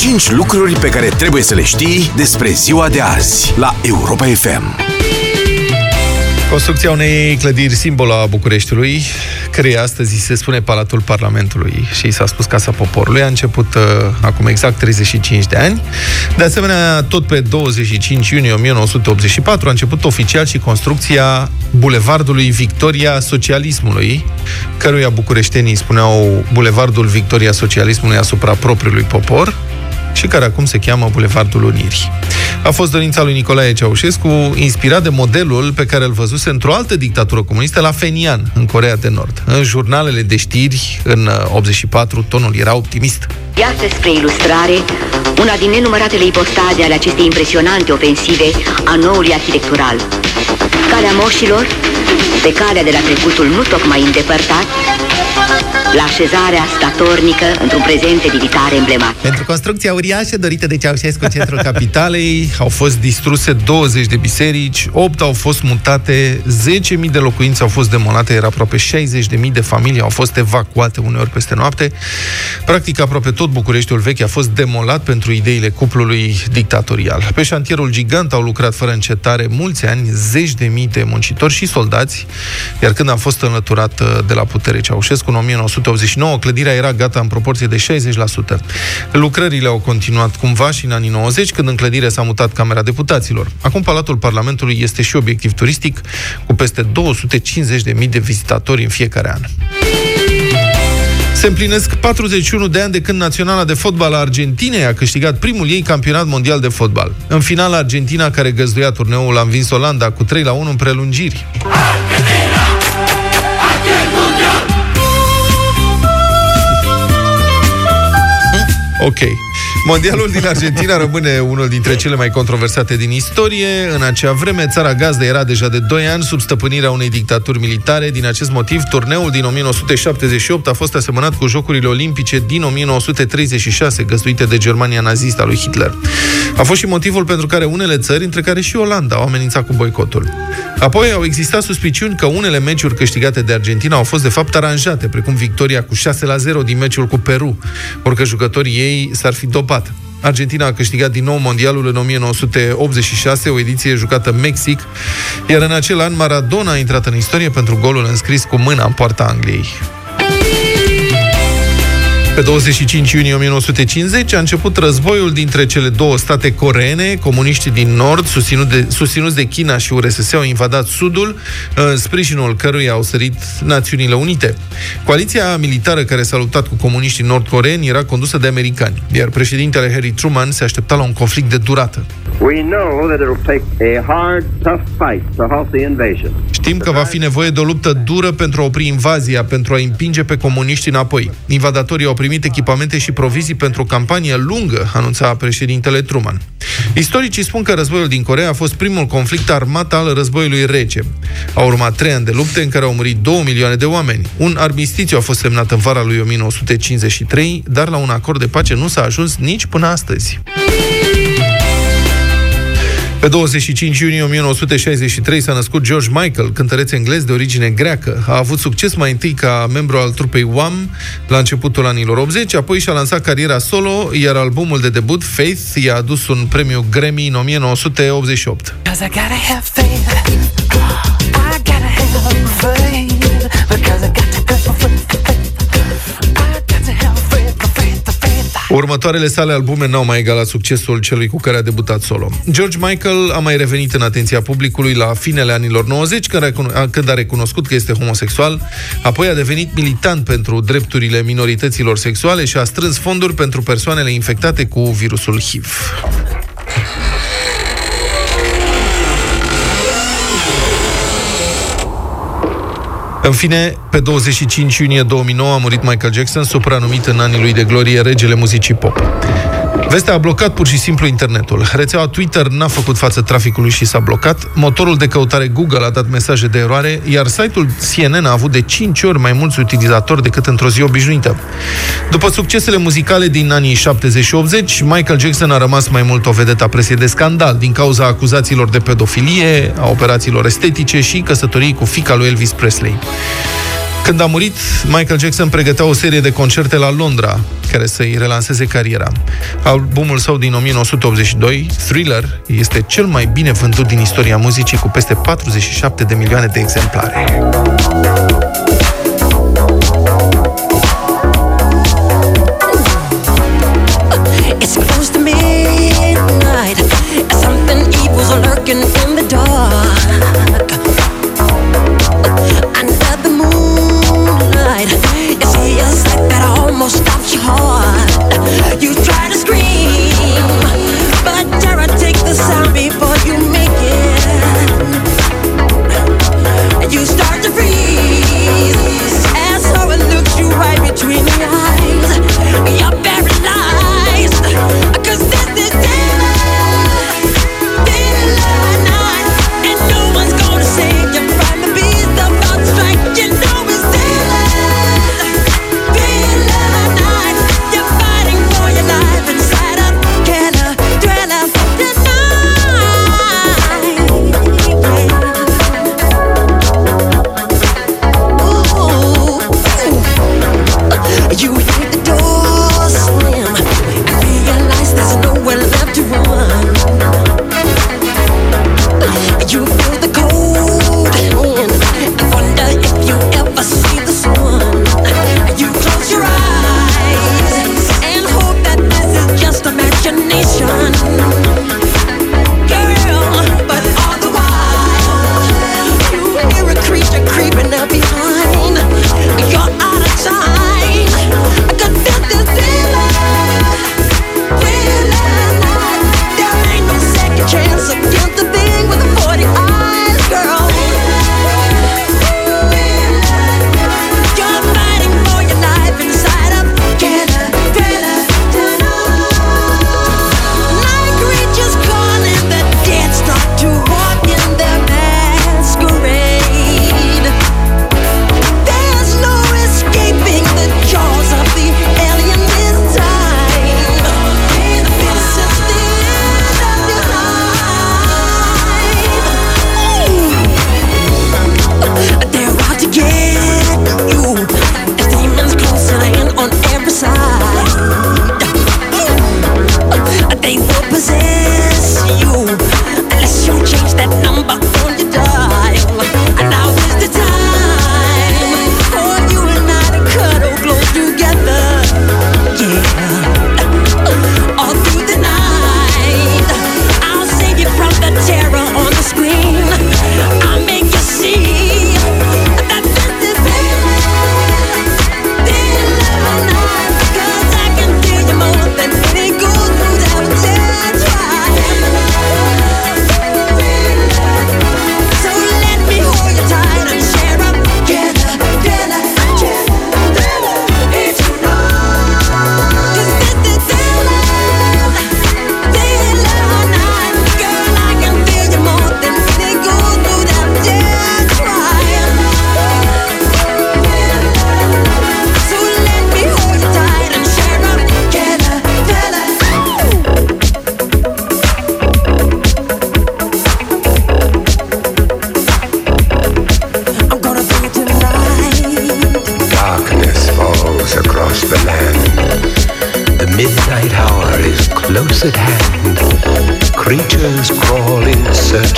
5 lucruri pe care trebuie să le știi despre ziua de azi la Europa FM. Construcția unei clădiri simbol a Bucureștiului, care astăzi se spune Palatul Parlamentului și s-a spus Casa Poporului, a început uh, acum exact 35 de ani. De asemenea, tot pe 25 iunie 1984 a început oficial și construcția Bulevardului Victoria Socialismului, căruia bucureștenii spuneau Bulevardul Victoria Socialismului asupra propriului popor, și care acum se cheamă Bulevardul Unirii. A fost dorința lui Nicolae Ceaușescu, inspirat de modelul pe care îl văzuse într-o altă dictatură comunistă, la Fenian, în Corea de Nord. În jurnalele de știri, în 84, tonul era optimist. Iată spre ilustrare una din nenumăratele ipostaze ale acestei impresionante ofensive a noului arhitectural. Calea moșilor, pe calea de la trecutul nu tocmai îndepărtat, la așezarea statornică într-un prezent edilitar emblemat. Pentru construcția uriașă dorită de Ceaușescu în centrul capitalei au fost distruse 20 de biserici, 8 au fost mutate, 10.000 de locuințe au fost demolate, iar aproape 60.000 de familii au fost evacuate uneori peste noapte. Practic, aproape tot Bucureștiul vechi a fost demolat pentru ideile cuplului dictatorial. Pe șantierul gigant au lucrat fără încetare mulți ani, zeci de mii de muncitori și soldați, iar când a fost înlăturat uh, de la putere Ceaușescu în 1989, clădirea era gata în proporție de 60%. Lucrările au continuat cumva și în anii 90, când în clădire s-a mutat Camera Deputaților. Acum Palatul Parlamentului este și obiectiv turistic, cu peste 250.000 de vizitatori în fiecare an. Se împlinesc 41 de ani de când Naționala de Fotbal a Argentinei a câștigat primul ei campionat mondial de fotbal. În final, Argentina, care găzduia turneul, a învins Olanda cu 3 la 1 în prelungiri. Ok. Mondialul din Argentina rămâne unul dintre cele mai controversate din istorie. În acea vreme, țara gazdă era deja de 2 ani sub stăpânirea unei dictaturi militare. Din acest motiv, turneul din 1978 a fost asemănat cu Jocurile Olimpice din 1936, găzduite de Germania nazistă a lui Hitler. A fost și motivul pentru care unele țări, între care și Olanda, au amenințat cu boicotul. Apoi au existat suspiciuni că unele meciuri câștigate de Argentina au fost de fapt aranjate, precum victoria cu 6 la 0 din meciul cu Peru, orică jucătorii ei s-ar fi dopat. Argentina a câștigat din nou mondialul în 1986, o ediție jucată în Mexic, iar în acel an Maradona a intrat în istorie pentru golul înscris cu mâna în poarta Angliei. Pe 25 iunie 1950 a început războiul dintre cele două state coreene. Comuniștii din Nord, susținut de, susținuți de China și URSS, au invadat Sudul, în sprijinul căruia au sărit Națiunile Unite. Coaliția militară care s-a luptat cu comuniștii nord-coreeni era condusă de americani, iar președintele Harry Truman se aștepta la un conflict de durată. We know that it'll take a hard, tough fight to halt the invasion. Știm că va fi nevoie de o luptă dură pentru a opri invazia, pentru a împinge pe comuniști înapoi. Invadatorii au primit echipamente și provizii pentru o campanie lungă, anunța președintele Truman. Istoricii spun că războiul din Corea a fost primul conflict armat al războiului rece. Au urmat trei ani de lupte în care au murit 2 milioane de oameni. Un armistițiu a fost semnat în vara lui 1953, dar la un acord de pace nu s-a ajuns nici până astăzi. Pe 25 iunie 1963 s-a născut George Michael, cântăreț englez de origine greacă. A avut succes mai întâi ca membru al trupei Wham la începutul anilor 80, apoi și-a lansat cariera solo, iar albumul de debut, Faith, i-a adus un premiu Grammy în 1988. Următoarele sale albume n-au mai egalat succesul celui cu care a debutat solo. George Michael a mai revenit în atenția publicului la finele anilor 90, când a recunoscut că este homosexual, apoi a devenit militant pentru drepturile minorităților sexuale și a strâns fonduri pentru persoanele infectate cu virusul HIV. În fine, pe 25 iunie 2009 a murit Michael Jackson, supranumit în anii lui de glorie regele muzicii pop. Vestea a blocat pur și simplu internetul. Rețeaua Twitter n-a făcut față traficului și s-a blocat. Motorul de căutare Google a dat mesaje de eroare, iar site-ul CNN a avut de 5 ori mai mulți utilizatori decât într-o zi obișnuită. După succesele muzicale din anii 70 și 80, Michael Jackson a rămas mai mult o vedetă a presiei de scandal din cauza acuzațiilor de pedofilie, a operațiilor estetice și căsătorii cu fica lui Elvis Presley. Când a murit, Michael Jackson pregătea o serie de concerte la Londra, care să-i relanseze cariera. Albumul său din 1982, Thriller, este cel mai bine vândut din istoria muzicii, cu peste 47 de milioane de exemplare. You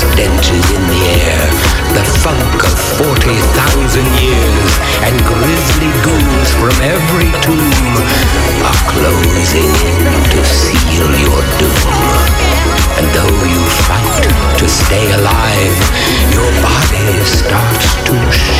stenches in the air, the funk of 40,000 years, and grisly goons from every tomb are closing in to seal your doom. And though you fight to stay alive, your body starts to shake.